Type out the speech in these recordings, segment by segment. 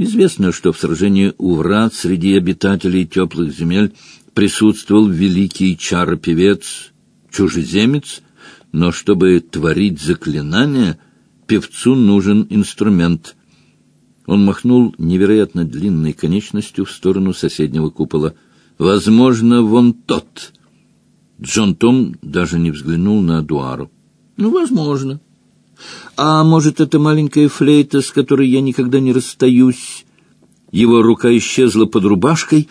Известно, что в сражении у врат среди обитателей теплых земель присутствовал великий чаропевец, чужеземец, но чтобы творить заклинания, певцу нужен инструмент. Он махнул невероятно длинной конечностью в сторону соседнего купола. «Возможно, вон тот». Джон Том даже не взглянул на Дуару. «Ну, возможно». «А может, это маленькая флейта, с которой я никогда не расстаюсь?» Его рука исчезла под рубашкой.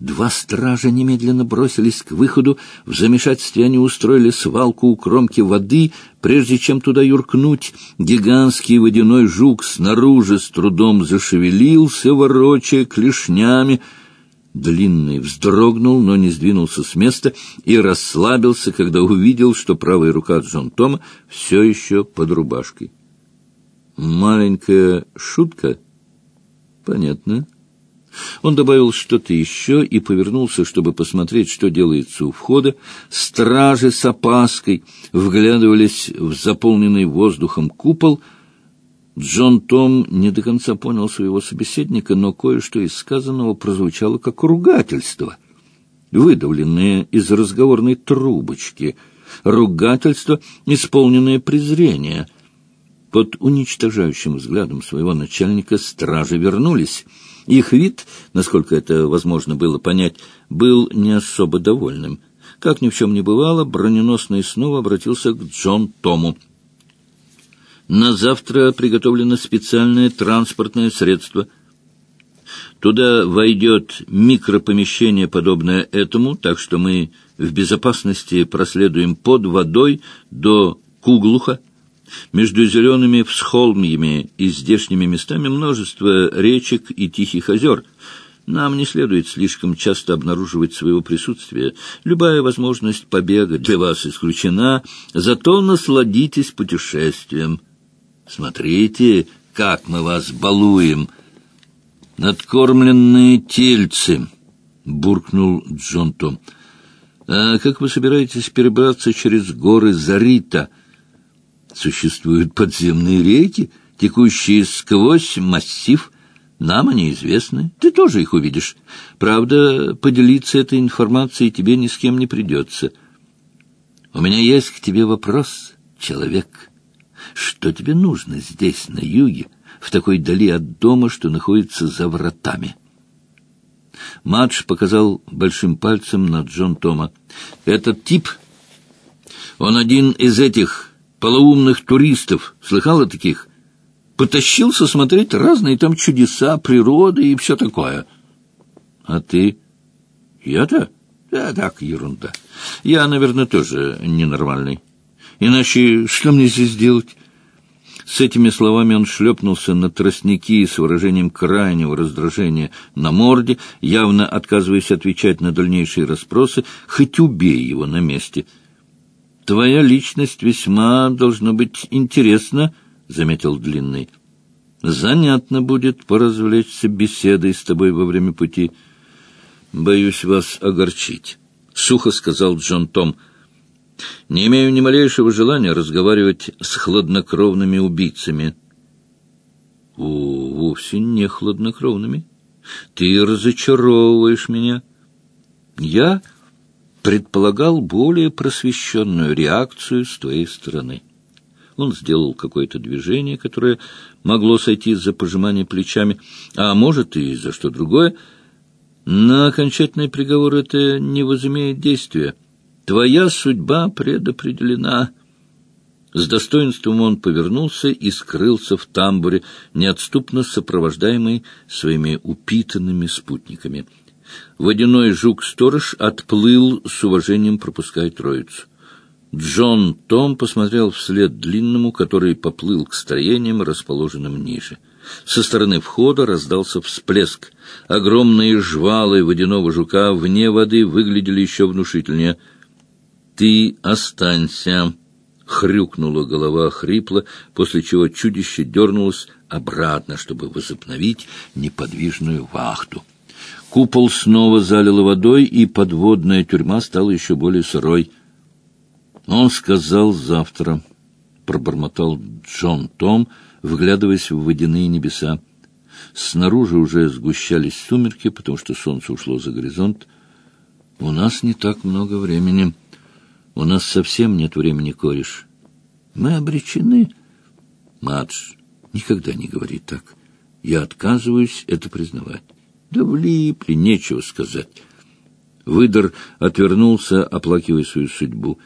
Два стража немедленно бросились к выходу. В замешательстве они устроили свалку у кромки воды. Прежде чем туда юркнуть, гигантский водяной жук снаружи с трудом зашевелился, ворочая клешнями. Длинный вздрогнул, но не сдвинулся с места и расслабился, когда увидел, что правая рука Джон Тома все еще под рубашкой. «Маленькая шутка?» «Понятно». Он добавил что-то еще и повернулся, чтобы посмотреть, что делается у входа. Стражи с опаской вглядывались в заполненный воздухом купол — Джон Том не до конца понял своего собеседника, но кое-что из сказанного прозвучало как ругательство, выдавленное из разговорной трубочки, ругательство, исполненное презрения. Под уничтожающим взглядом своего начальника стражи вернулись. Их вид, насколько это возможно было понять, был не особо довольным. Как ни в чем не бывало, броненосный снова обратился к Джон Тому — на завтра приготовлено специальное транспортное средство. Туда войдет микропомещение, подобное этому, так что мы в безопасности проследуем под водой до Куглуха. Между зелеными всхолмьями и здешними местами множество речек и тихих озер. Нам не следует слишком часто обнаруживать своего присутствия. Любая возможность побега для вас исключена, зато насладитесь путешествием. Смотрите, как мы вас балуем. Надкормленные тельцы, буркнул Джон Том. А как вы собираетесь перебраться через горы Зарита? Существуют подземные реки, текущие сквозь массив. Нам они известны. Ты тоже их увидишь. Правда, поделиться этой информацией тебе ни с кем не придется. У меня есть к тебе вопрос, человек. Что тебе нужно здесь, на юге, в такой дали от дома, что находится за вратами?» Мадж показал большим пальцем на Джон Тома. «Этот тип, он один из этих полоумных туристов. Слыхал о таких? Потащился смотреть разные там чудеса, природы и все такое. А ты? Я-то? Да, так, ерунда. Я, наверное, тоже ненормальный. Иначе что мне здесь делать? С этими словами он шлепнулся на тростники с выражением крайнего раздражения на морде, явно отказываясь отвечать на дальнейшие расспросы, хоть убей его на месте. «Твоя личность весьма должна быть интересна», — заметил Длинный. «Занятно будет поразвлечься беседой с тобой во время пути. Боюсь вас огорчить», — сухо сказал Джон Том. — не имею ни малейшего желания разговаривать с хладнокровными убийцами. О, вовсе не хладнокровными. Ты разочаровываешь меня. Я предполагал более просвещенную реакцию с твоей стороны. Он сделал какое-то движение, которое могло сойти за пожимание плечами, а может и за что другое. На окончательный приговор это не возымеет действия. Твоя судьба предопределена. С достоинством он повернулся и скрылся в тамбуре, неотступно сопровождаемый своими упитанными спутниками. Водяной жук-сторож отплыл с уважением, пропуская троицу. Джон Том посмотрел вслед длинному, который поплыл к строениям, расположенным ниже. Со стороны входа раздался всплеск. Огромные жвалы водяного жука вне воды выглядели еще внушительнее — «Ты останься!» — хрюкнула голова хрипло, после чего чудище дернулось обратно, чтобы возобновить неподвижную вахту. Купол снова залило водой, и подводная тюрьма стала еще более сырой. «Он сказал завтра», — пробормотал Джон Том, вглядываясь в водяные небеса. Снаружи уже сгущались сумерки, потому что солнце ушло за горизонт. У нас не так много времени. У нас совсем нет времени, кореш. Мы обречены. Мадж, никогда не говори так. Я отказываюсь это признавать. Да влипли, нечего сказать. Выдор отвернулся, оплакивая свою судьбу.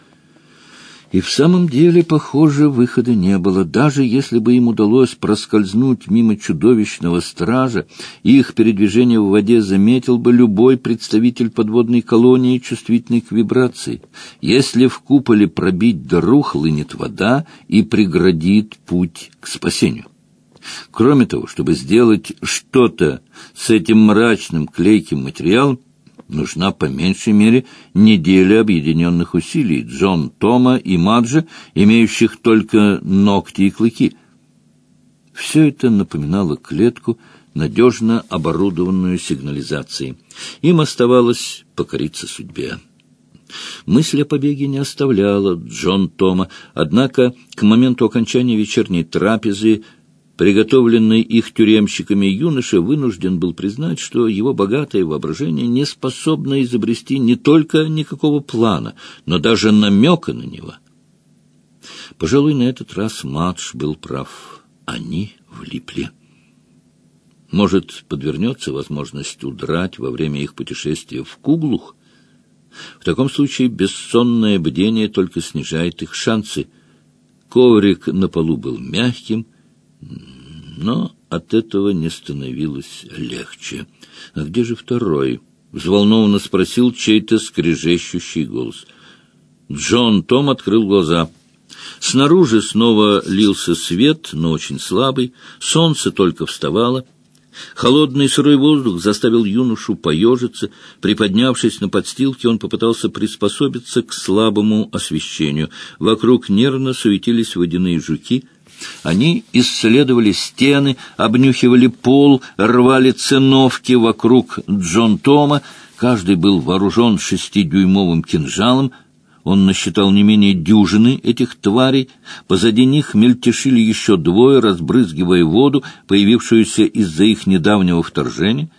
И в самом деле, похоже, выхода не было. Даже если бы им удалось проскользнуть мимо чудовищного стража, их передвижение в воде заметил бы любой представитель подводной колонии, чувствительный к вибрации. Если в куполе пробить дыру, хлынет вода и преградит путь к спасению. Кроме того, чтобы сделать что-то с этим мрачным клейким материалом, нужна по меньшей мере неделя объединенных усилий Джон Тома и Маджа, имеющих только ногти и клыки. Все это напоминало клетку, надежно оборудованную сигнализацией. Им оставалось покориться судьбе. Мысль о побеге не оставляла Джон Тома, однако к моменту окончания вечерней трапезы Приготовленный их тюремщиками юноша вынужден был признать, что его богатое воображение не способно изобрести не только никакого плана, но даже намека на него. Пожалуй, на этот раз Мадж был прав. Они влипли. Может, подвернется возможность удрать во время их путешествия в Куглух? В таком случае бессонное бдение только снижает их шансы. Коврик на полу был мягким, но от этого не становилось легче. «А где же второй?» — взволнованно спросил чей-то скрежещущий голос. Джон Том открыл глаза. Снаружи снова лился свет, но очень слабый. Солнце только вставало. Холодный сырой воздух заставил юношу поежиться. Приподнявшись на подстилке, он попытался приспособиться к слабому освещению. Вокруг нервно суетились водяные жуки — они исследовали стены, обнюхивали пол, рвали циновки вокруг Джон Тома. Каждый был вооружен шестидюймовым кинжалом. Он насчитал не менее дюжины этих тварей. Позади них мельтешили еще двое, разбрызгивая воду, появившуюся из-за их недавнего вторжения.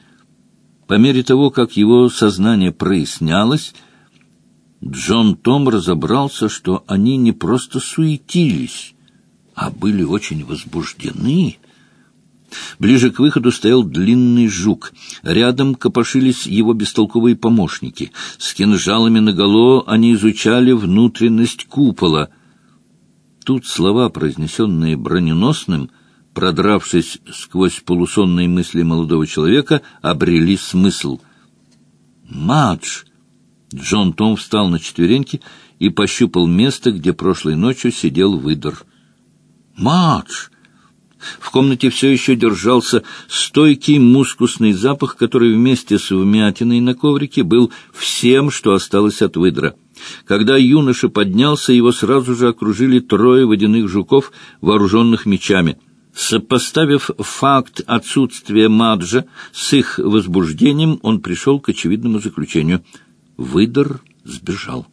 По мере того, как его сознание прояснялось, Джон Том разобрался, что они не просто суетились, а были очень возбуждены. Ближе к выходу стоял длинный жук. Рядом копошились его бестолковые помощники. С кинжалами наголо они изучали внутренность купола. Тут слова, произнесенные броненосным, продравшись сквозь полусонные мысли молодого человека, обрели смысл. «Мадж!» Джон Том встал на четвереньки и пощупал место, где прошлой ночью сидел выдор. Мадж! В комнате все еще держался стойкий мускусный запах, который вместе с вмятиной на коврике был всем, что осталось от выдра. Когда юноша поднялся, его сразу же окружили трое водяных жуков, вооруженных мечами. Сопоставив факт отсутствия Маджа с их возбуждением, он пришел к очевидному заключению. Выдор сбежал.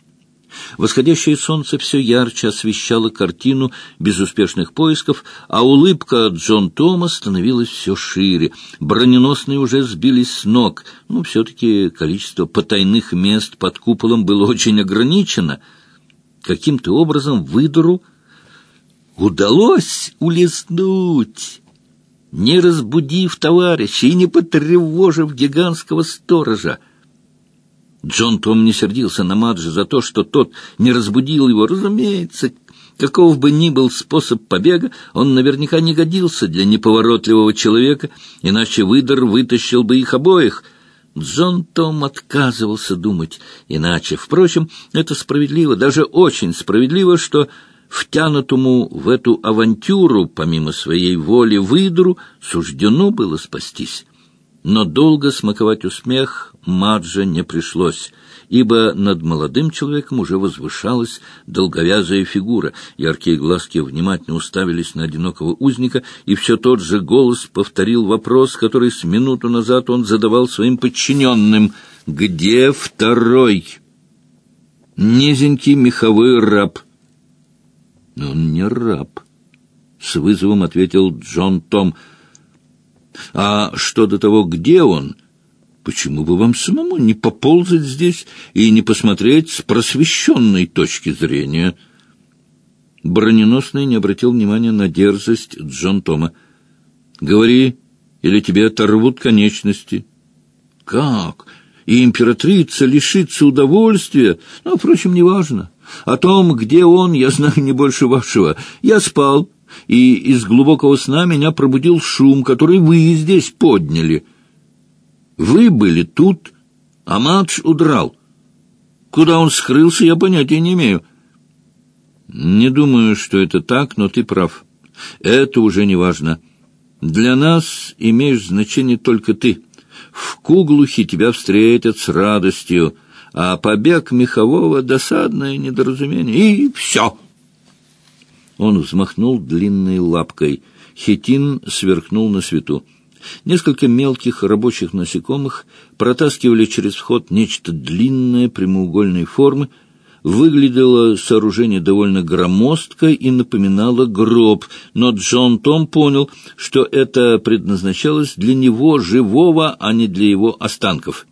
Восходящее солнце все ярче освещало картину безуспешных поисков, а улыбка Джон Тома становилась все шире. Броненосные уже сбились с ног, но ну, все-таки количество потайных мест под куполом было очень ограничено. Каким-то образом выдору удалось улеснуть не разбудив товарища и не потревожив гигантского сторожа. Джон Том не сердился на Маджа за то, что тот не разбудил его. Разумеется, каков бы ни был способ побега, он наверняка не годился для неповоротливого человека, иначе выдор вытащил бы их обоих. Джон Том отказывался думать иначе. Впрочем, это справедливо, даже очень справедливо, что втянутому в эту авантюру, помимо своей воли, выдру, суждено было спастись. Но долго смаковать усмех Маджа не пришлось, ибо над молодым человеком уже возвышалась долговязая фигура. Яркие глазки внимательно уставились на одинокого узника, и все тот же голос повторил вопрос, который с минуту назад он задавал своим подчиненным. «Где второй?» «Низенький меховой раб». «Он не раб», — с вызовом ответил Джон Том, — А что до того, где он, почему бы вам самому не поползать здесь и не посмотреть с просвещенной точки зрения?» Броненосный не обратил внимания на дерзость Джон Тома. «Говори, или тебе оторвут конечности». «Как? И императрица лишится удовольствия? Ну, впрочем, неважно. О том, где он, я знаю не больше вашего. Я спал, и из глубокого сна меня пробудил шум, который вы здесь подняли. Вы были тут, а Мадж удрал. Куда он скрылся, я понятия не имею. Не думаю, что это так, но ты прав. Это уже не важно. Для нас имеешь значение только ты. В Куглухе тебя встретят с радостью, а побег Мехового — досадное недоразумение. И все. Он взмахнул длинной лапкой. Хитин сверкнул на свету. Несколько мелких рабочих насекомых протаскивали через вход нечто длинное прямоугольной формы, Выглядело сооружение довольно громоздко и напоминало гроб, но Джон Том понял, что это предназначалось для него живого, а не для его останков.